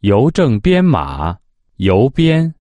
邮政编码邮编。